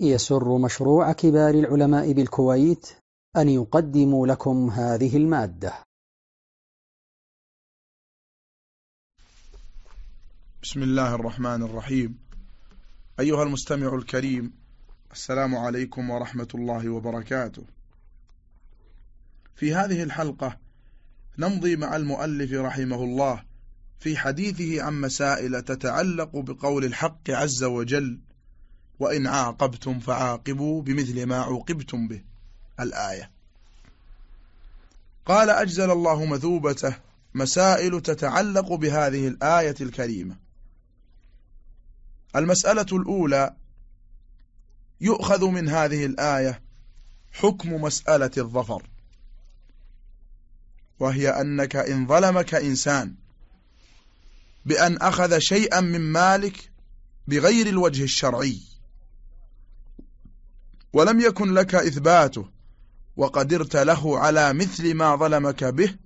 يسر مشروع كبار العلماء بالكويت أن يقدم لكم هذه المادة. بسم الله الرحمن الرحيم. أيها المستمع الكريم السلام عليكم ورحمة الله وبركاته. في هذه الحلقة نمضي مع المؤلف رحمه الله في حديثه عن مسائل تتعلق بقول الحق عز وجل وإن عاقبتم فعاقبوا بمثل ما عوقبتم به. الآية. قال أجزل الله مثوبته. مسائل تتعلق بهذه الآية الكريمة. المسألة الأولى يؤخذ من هذه الآية حكم مسألة الظفر. وهي أنك إن ظلمك إنسان بأن أخذ شيئا من مالك بغير الوجه الشرعي. ولم يكن لك إثباته وقدرت له على مثل ما ظلمك به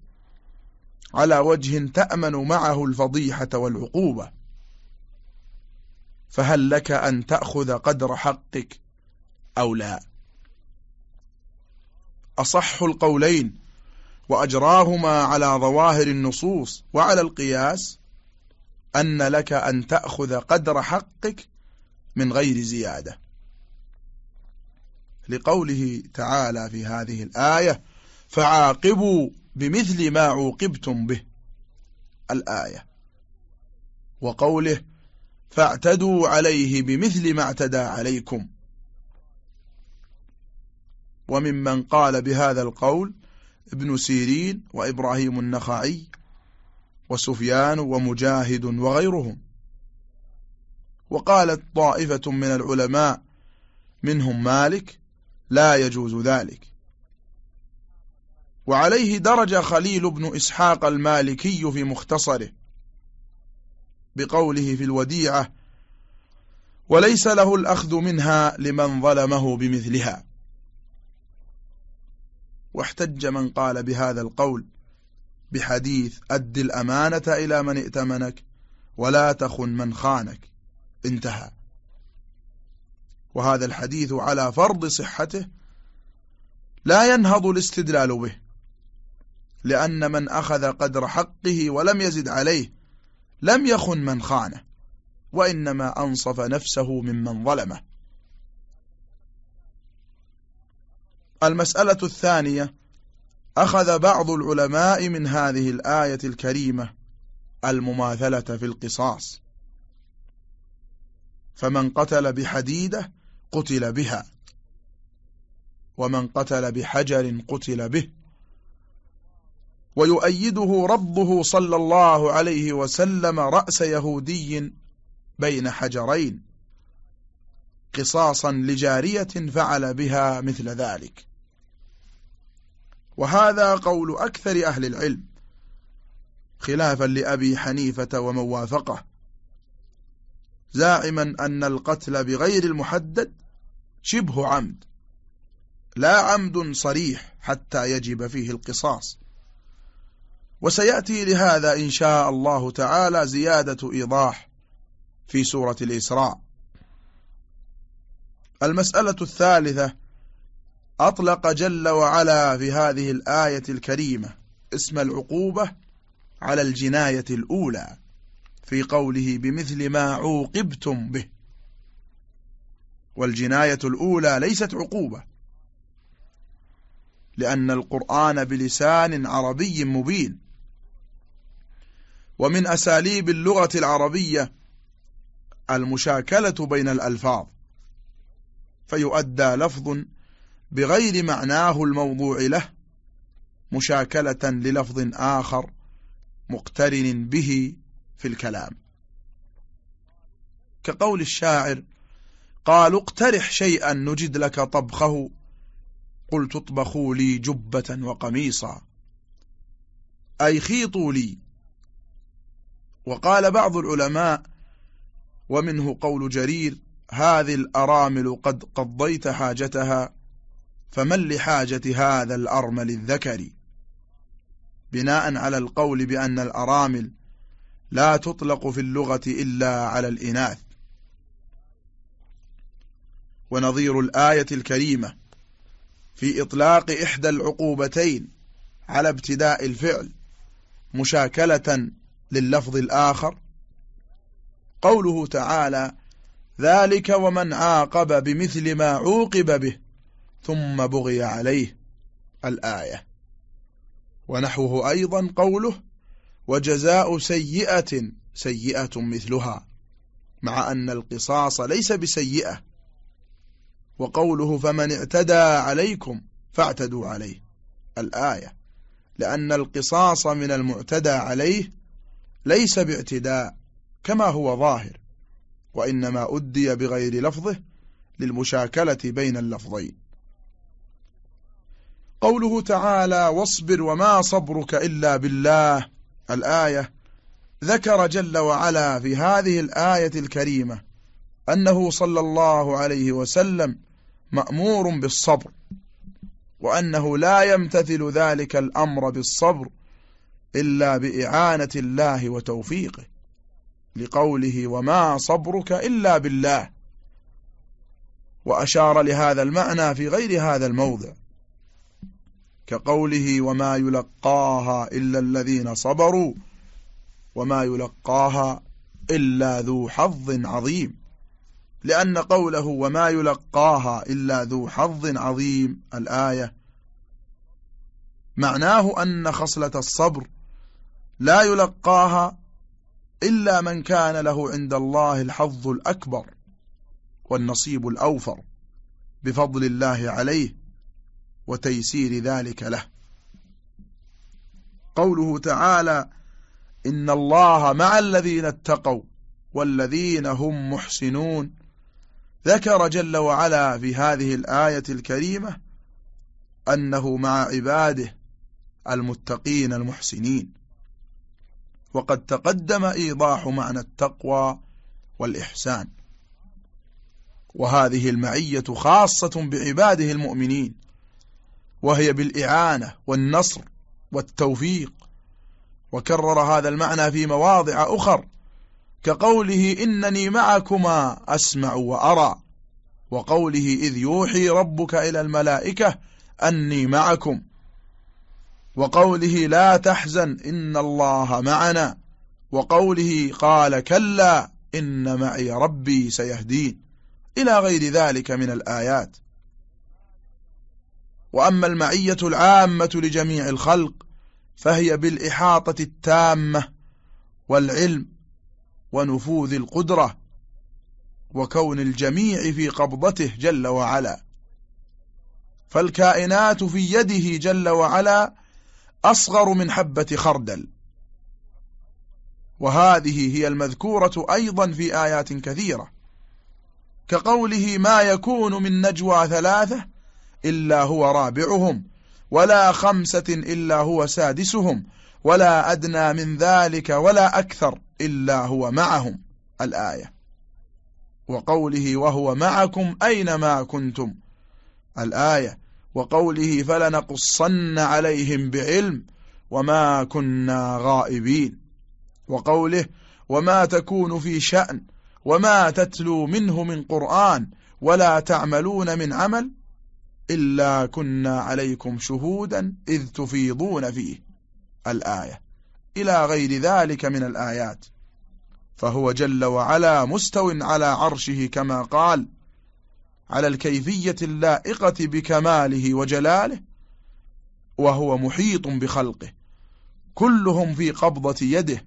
على وجه تأمن معه الفضيحة والعقوبة. فهل لك أن تأخذ قدر حقك أو لا؟ أصح القولين وأجراهما على ظواهر النصوص وعلى القياس أن لك أن تأخذ قدر حقك من غير زيادة. لقوله تعالى في هذه الآية فعاقبوا بمثل ما عوقبتم به. الآية. وقوله فاعتدوا عليه بمثل ما اعتدى عليكم. وممن قال بهذا القول ابن سيرين وإبراهيم النخعي وسفيان ومجاهد وغيرهم. وقالت طائفة من العلماء منهم مالك لا يجوز ذلك. وعليه درج خليل بن إسحاق المالكي في مختصره بقوله في الوديعة وليس له الأخذ منها لمن ظلمه بمثلها. واحتج من قال بهذا القول بحديث أد الأمانة إلى من ائتمنك ولا تخن من خانك. انتهى. وهذا الحديث على فرض صحته لا ينهض الاستدلال به لأن من أخذ قدر حقه ولم يزد عليه لم يخن من خانه وإنما أنصف نفسه ممن ظلمه. المسألة الثانية أخذ بعض العلماء من هذه الآية الكريمة المماثلة في القصاص. فمن قتل بحديدة قتل بها. ومن قتل بحجر قتل به. ويؤيده ربه صلى الله عليه وسلم رأس يهودي بين حجرين. قصاصا لجارية فعل بها مثل ذلك. وهذا قول أكثر أهل العلم. خلافا لأبي حنيفة ومن وافقه زاعما أن القتل بغير المحدد شبه عمد. لا عمد صريح حتى يجب فيه القصاص. وسيأتي لهذا إن شاء الله تعالى زيادة إيضاح في سورة الإسراء. المسألة الثالثة أطلق جل وعلا في هذه الآية الكريمة اسم العقوبة على الجناية الأولى في قوله بمثل ما عوقبتم به. والجناية الأولى ليست عقوبة لأن القرآن بلسان عربي مبين. ومن أساليب اللغة العربية المشاكلة بين الألفاظ فيؤدى لفظ بغير معناه الموضوع له مشاكلة للفظ آخر مقترن به في الكلام. كقول الشاعر قالوا اقترح شيئا نجد لك طبخه. قلت اطبخوا لي جبة وقميصا. أي خيطوا لي. وقال بعض العلماء ومنه قول جرير هذه الأرامل قد قضيت حاجتها فمن لحاجة هذا الأرمل الذكر؟ بناء على القول بأن الأرامل لا تطلق في اللغة إلا على الإناث. ونظير الآية الكريمة في إطلاق إحدى العقوبتين على ابتداء الفعل مشاكلة لللفظ الآخر. قوله تعالى ذلك ومن عاقب بمثل ما عوقب به ثم بغي عليه الآية. ونحوه أيضا قوله وجزاء سيئة سيئة مثلها. مع أن القصاص ليس بسيئة وقوله فمن اعتدى عليكم فاعتدوا عليه. الآية لأن القصاص من المعتدى عليه ليس باعتداء كما هو ظاهر وإنما أدي بغير لفظه للمشاكلة بين اللفظين. قوله تعالى واصبر وما صبرك إلا بالله. الآية ذكر جل وعلا في هذه الآية الكريمة أنه صلى الله عليه وسلم مأمور بالصبر وأنه لا يمتثل ذلك الأمر بالصبر إلا بإعانة الله وتوفيقه لقوله وما صبرك إلا بالله. وأشار لهذا المعنى في غير هذا الموضع كقوله وما يلقاها إلا الذين صبروا وما يلقاها إلا ذو حظ عظيم. لأن قوله وما يلقاها إلا ذو حظ عظيم الآية. معناه أن خصلة الصبر لا يلقاها إلا من كان له عند الله الحظ الأكبر والنصيب الأوفر بفضل الله عليه وتيسير ذلك له. قوله تعالى إن الله مع الذين اتقوا والذين هم محسنون. ذكر جل وعلا في هذه الآية الكريمة أنه مع عباده المتقين المحسنين. وقد تقدم إيضاح معنى التقوى والإحسان. وهذه المعية خاصة بعباده المؤمنين وهي بالإعانة والنصر والتوفيق. وكرر هذا المعنى في مواضع أخر كقوله إنني معكما أسمع وأرى وقوله إذ يوحي ربك إلى الملائكة أني معكم وقوله لا تحزن إن الله معنا وقوله قال كلا إن معي ربي سيهدين إلى غير ذلك من الآيات. وأما المعية العامة لجميع الخلق فهي بالإحاطة التامة والعلم ونفوذ القدرة وكون الجميع في قبضته جل وعلا. فالكائنات في يده جل وعلا أصغر من حبة خردل. وهذه هي المذكورة أيضا في آيات كثيرة. كقوله ما يكون من نجوى ثلاثة إلا هو رابعهم ولا خمسة إلا هو سادسهم ولا أدنى من ذلك ولا أكثر. إلا هو معهم. الآية. وقوله وهو معكم أينما كنتم. الآية. وقوله فلنقصن عليهم بعلم وما كنا غائبين. وقوله وما تكون في شأن وما تتلو منه من قرآن ولا تعملون من عمل إلا كنا عليكم شهودا إذ تفيضون فيه. الآية. إلى غير ذلك من الآيات. فهو جل وعلا مستو على عرشه كما قال على الكيفية اللائقة بكماله وجلاله وهو محيط بخلقه كلهم في قبضة يده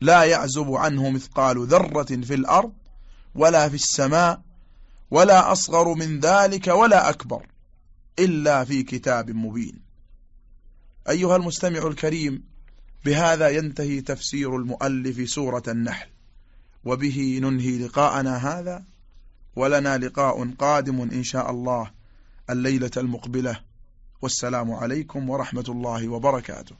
لا يعزب عنه مثقال ذرة في الأرض ولا في السماء ولا أصغر من ذلك ولا أكبر إلا في كتاب مبين. أيها المستمع الكريم بهذا ينتهي تفسير المؤلف سورة النحل. وبه ننهي لقاءنا هذا. ولنا لقاء قادم إن شاء الله الليلة المقبلة. والسلام عليكم ورحمة الله وبركاته.